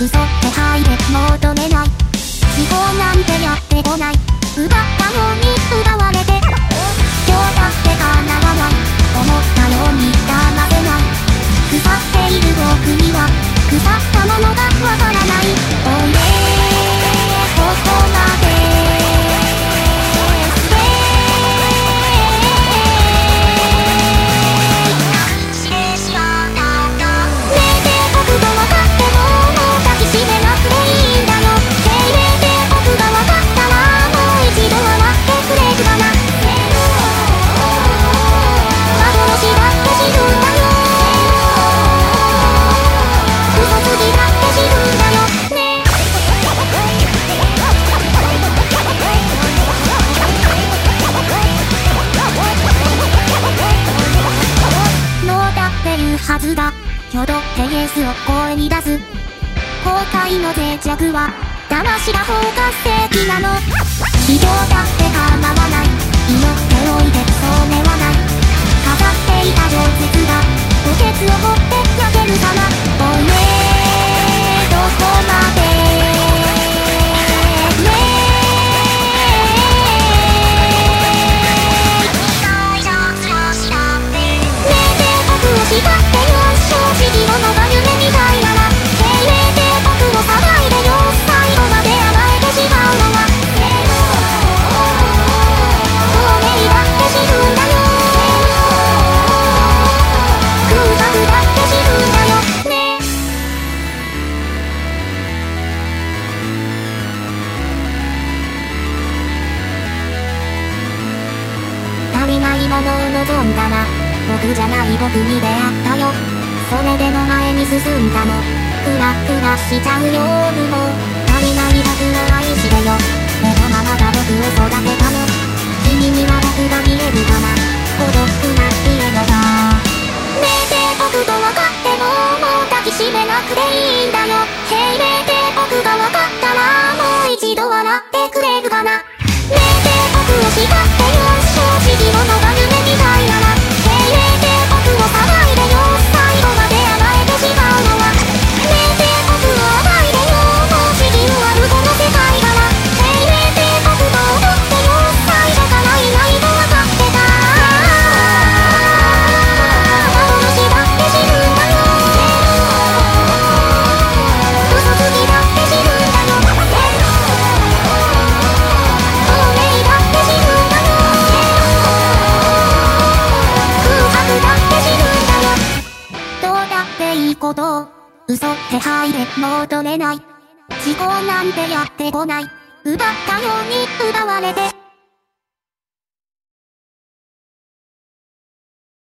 嘘って入れ求めない。違法なんてやってこない。奪ったのに奪われて今日だって叶わない。思ったように騙せない。腐っている僕には腐ったものがわからない。はずだ。挙動ヘイエスを声に出す。後悔の脆弱は魂が包括的なの。人だって構わない。祈っておいてそうねはない。飾っていた情熱が墓穴を掘って焼けるかな足りないものを望んだら僕じゃない僕に出会ったよ。それでも前に進んだの。クラクラしちゃうよ夜も。足りない僕を愛してよ。でもママが僕を育てたの。君には僕が見えるかな。孤独な家のだねえて僕と分かってももう抱きしめなくていいんだよ。へいねえて僕が分かったらていいこと。を嘘って吐いて戻れない。思考なんてやってこない。奪ったように奪われて。